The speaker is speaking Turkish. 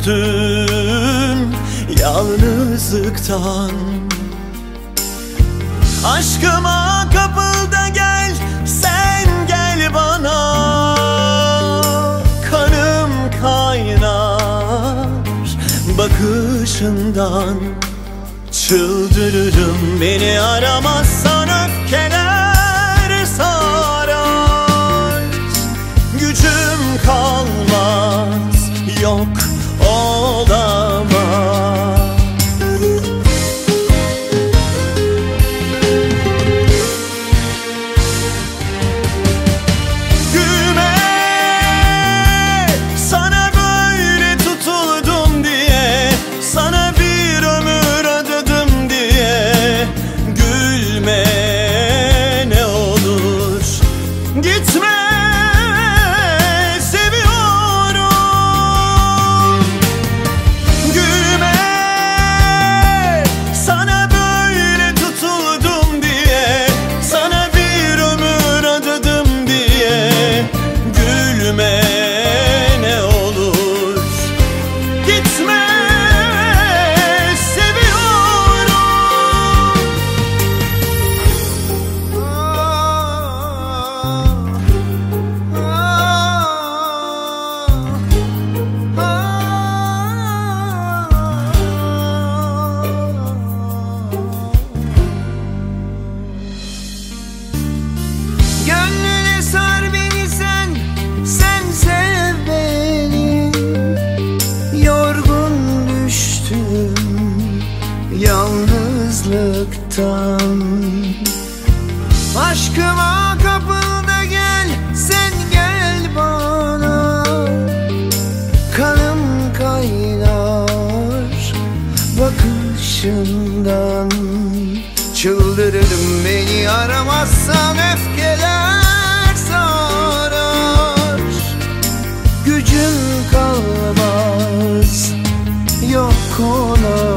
düştüm yalnızlıktan. Aşkıma kapıl da gel sen gel bana. Kanım kaynar bakışından. Çıldırırım beni aramazsan öfkeler yalnızlıktan. Aşkıma kapıldı gel sen gel bana. Kanım kaynar bakışından. Çıldırırım beni aramazsam öfkeler sarar. Gücüm kalmaz yok ona.